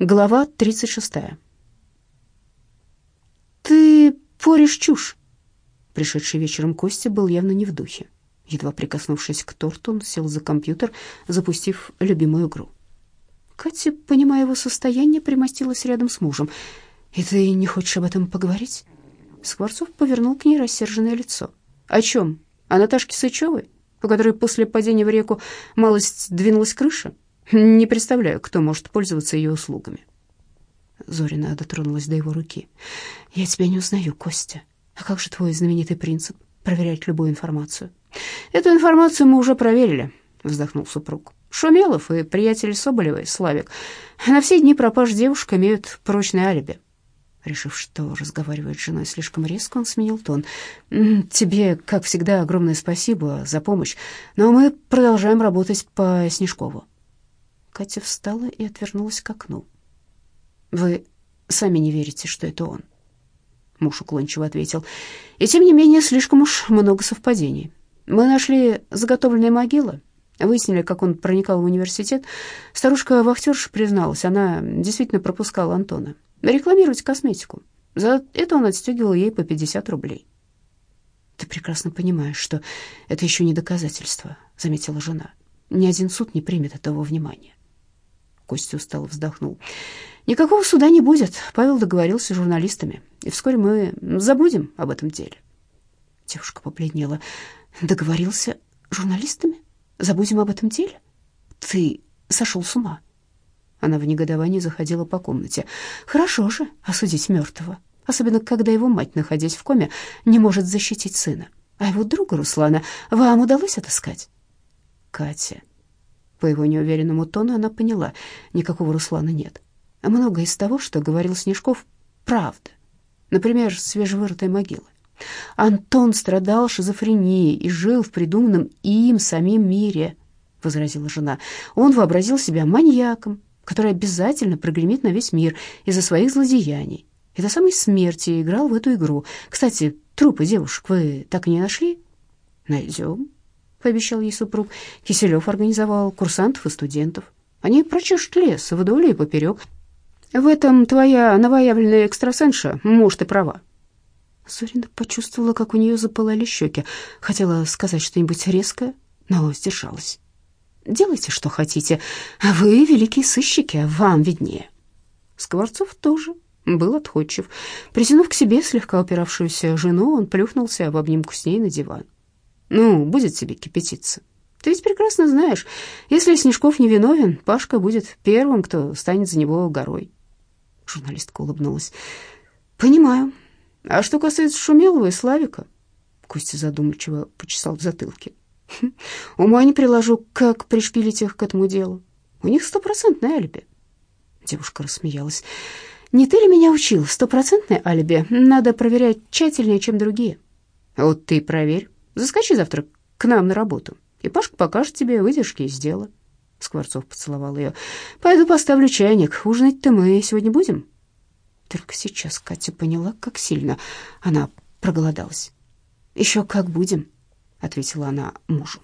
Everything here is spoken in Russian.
Глава 36. «Ты порешь чушь!» Пришедший вечером Костя был явно не в духе. Едва прикоснувшись к торту, он сел за компьютер, запустив любимую игру. Катя, понимая его состояние, примостилась рядом с мужем. «И ты не хочешь об этом поговорить?» Скворцов повернул к ней рассерженное лицо. «О чем? О Наташке Сычевой, у которой после падения в реку малость двинулась крыша?» Не представляю, кто может пользоваться ее услугами. Зорина дотронулась до его руки. «Я тебя не узнаю, Костя. А как же твой знаменитый принцип проверять любую информацию?» «Эту информацию мы уже проверили», — вздохнул супруг. «Шумелов и приятель Соболевой, Славик, на все дни пропаж девушек имеют прочное алиби». Решив, что разговаривает с женой слишком резко, он сменил тон. «Тебе, как всегда, огромное спасибо за помощь, но мы продолжаем работать по Снежкову». Катя встала и отвернулась к окну. «Вы сами не верите, что это он?» Муж уклончиво ответил. «И тем не менее, слишком уж много совпадений. Мы нашли заготовленные могилы, выяснили, как он проникал в университет. Старушка-вахтерша призналась, она действительно пропускала Антона. Рекламировать косметику. За это он отстегивал ей по 50 рублей». «Ты прекрасно понимаешь, что это еще не доказательство», — заметила жена. «Ни один суд не примет этого внимания». Костя устало вздохнул. «Никакого суда не будет. Павел договорился с журналистами, и вскоре мы забудем об этом деле». Девушка побледнела. «Договорился с журналистами? Забудем об этом деле? Ты сошел с ума?» Она в негодовании заходила по комнате. «Хорошо же осудить мертвого, особенно когда его мать, находясь в коме, не может защитить сына. А его друга Руслана вам удалось отыскать?» «Катя», по его неуверенному тону она поняла, никакого Руслана нет. А многое из того, что говорил Снежков, правда. Например, свежевырытая могила. Антон страдал шизофренией и жил в придуманном им самим мире, возразила жена. Он вообразил себя маньяком, который обязательно прогремит на весь мир из-за своих злодеяний. И до самой смерти играл в эту игру. Кстати, трупы девушек вы так и не нашли? Найдем, пообещал ей супруг. Киселев организовал курсантов и студентов. Они прочешут лес вдоль и поперек. В этом твоя новоявленная экстрасенша, может, и права. Зорина почувствовала, как у нее запылали щеки. Хотела сказать что-нибудь резкое, но сдержалась. «Делайте, что хотите. Вы, великие сыщики, вам виднее». Скворцов тоже был отходчив. Притянув к себе слегка упиравшуюся жену, он плюхнулся в обнимку с ней на диван. Ну, будет тебе кипятиться. Ты ведь прекрасно знаешь, если Снежков не виновен, Пашка будет первым, кто станет за него горой. Журналистка улыбнулась. Понимаю. А что касается Шумелова и Славика, Костя задумчиво почесал в затылке. «Хм, ума не приложу, как пришпилить их к этому делу. У них стопроцентное алиби. Девушка рассмеялась. Не ты ли меня учил? Стопроцентное алиби надо проверять тщательнее, чем другие. Вот ты проверь. Заскочи завтра к нам на работу, и Пашка покажет тебе выдержки из дела». Скворцов поцеловал ее. «Пойду поставлю чайник. Ужинать-то мы сегодня будем?» Только сейчас Катя поняла, как сильно она проголодалась. «Еще как будем», — ответила она мужу.